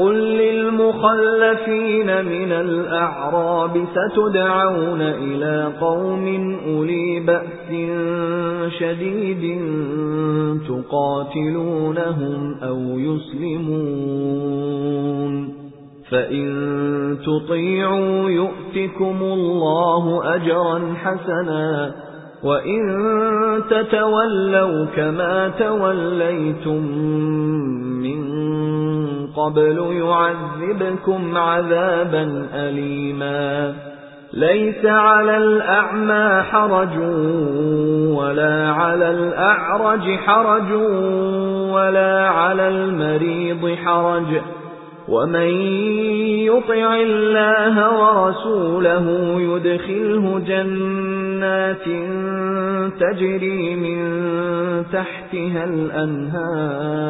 قُل لِّلْمُخَلَّفِينَ مِنَ الْأَعْرَابِ سَتُدْعَوْنَ إِلَىٰ قَوْمٍ أُولِي بَأْسٍ شَدِيدٍ تُقَاتِلُونَهُمْ أَوْ يُسْلِمُونَ فَإِن تُطِيعُوا يُؤْتِكُمُ اللَّهُ أَجْرًا حَسَنًا وَإِن تَتَوَلَّوْا كَمَا تَوَلَّيْتُم مِّن قَبْلُ يُعَذِّبْكُمْ عَذَابًا أَلِيمًا. لَيْسَ عَلَى الْأَعْمَى حَرَجٌ وَلَا عَلَى الْأَعْرَجِ حَرَجٌ وَلَا عَلَى الْمَرِيضِ حَرَجٌ. وَمَن يُطِعِ اللَّهَ وَرَسُولَهُ يُدْخِلْهُ جَنَّاتٍ تَجْرِي مِن تَحْتِهَا الْأَنْهَارُ.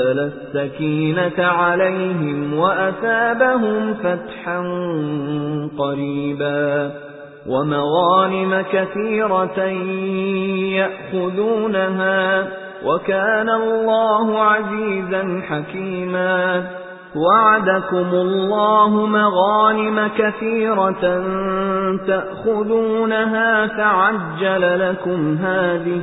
السَّكِينَةَ عَلَيْهِمْ وَأَثَابَهُمْ فَتْحًا قَرِيبًا وَمَغَانِمَ كَثِيرَةً يَأْخُذُونَهَا وَكَانَ اللَّهُ عَزِيزًا حَكِيمًا وَعَدَكُمُ اللَّهُ مَغَانِمَ كَثِيرَةً تَأْخُذُونَهَا فَعَجَّلَ لَكُمْ هَذِهِ